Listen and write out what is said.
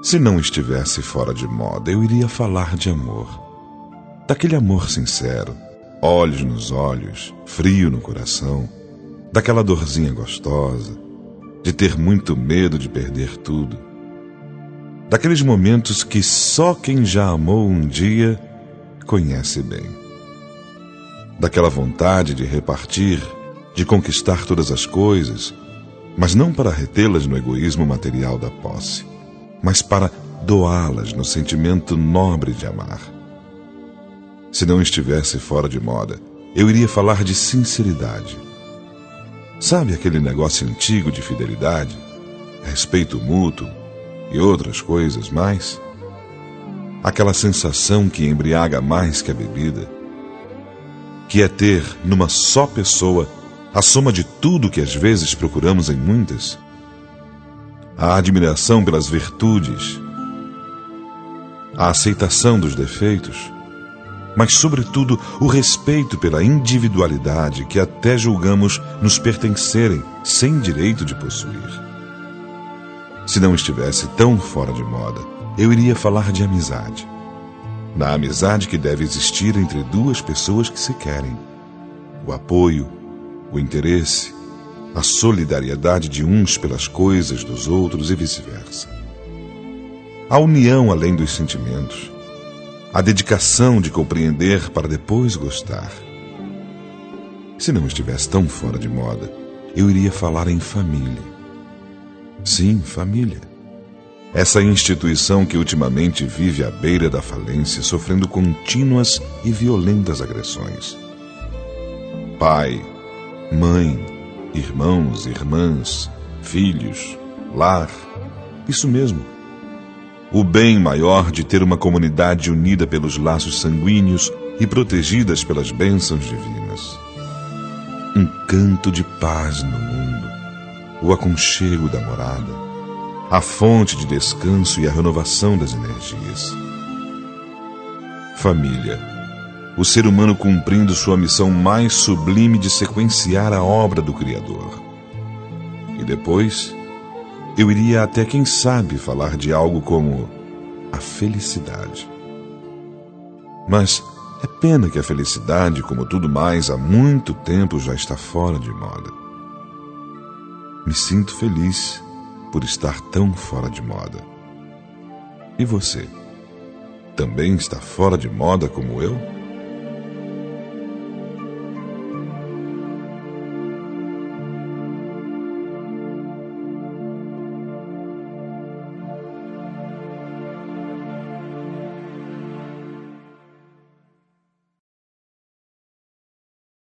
Se não estivesse fora de moda, eu iria falar de amor. Daquele amor sincero, olhos nos olhos, frio no coração, daquela dorzinha gostosa, de ter muito medo de perder tudo. Daqueles momentos que só quem já amou um dia conhece bem. Daquela vontade de repartir, de conquistar todas as coisas, mas não para retê-las no egoísmo material da posse mas para doá-las no sentimento nobre de amar. Se não estivesse fora de moda, eu iria falar de sinceridade. Sabe aquele negócio antigo de fidelidade, respeito mútuo e outras coisas mais? Aquela sensação que embriaga mais que a bebida, que é ter numa só pessoa a soma de tudo que às vezes procuramos em muitas? A admiração pelas virtudes, a aceitação dos defeitos, mas, sobretudo, o respeito pela individualidade que até julgamos nos pertencerem sem direito de possuir. Se não estivesse tão fora de moda, eu iria falar de amizade. Na amizade que deve existir entre duas pessoas que se querem. O apoio, o interesse, a solidariedade de uns pelas coisas dos outros e vice-versa. A união além dos sentimentos, a dedicação de compreender para depois gostar. Se não estivesse tão fora de moda, eu iria falar em família. Sim, família. Essa instituição que ultimamente vive à beira da falência, sofrendo contínuas e violentas agressões. Pai, mãe, irmãos, irmãs, filhos, lar. Isso mesmo. O bem maior de ter uma comunidade unida pelos laços sanguíneos e protegidas pelas bênçãos divinas. Um canto de paz no mundo, o aconchego da morada, a fonte de descanso e a renovação das energias. Família o ser humano cumprindo sua missão mais sublime de sequenciar a obra do Criador. E depois, eu iria até, quem sabe, falar de algo como a felicidade. Mas é pena que a felicidade, como tudo mais, há muito tempo já está fora de moda. Me sinto feliz por estar tão fora de moda. E você? Também está fora de moda como eu?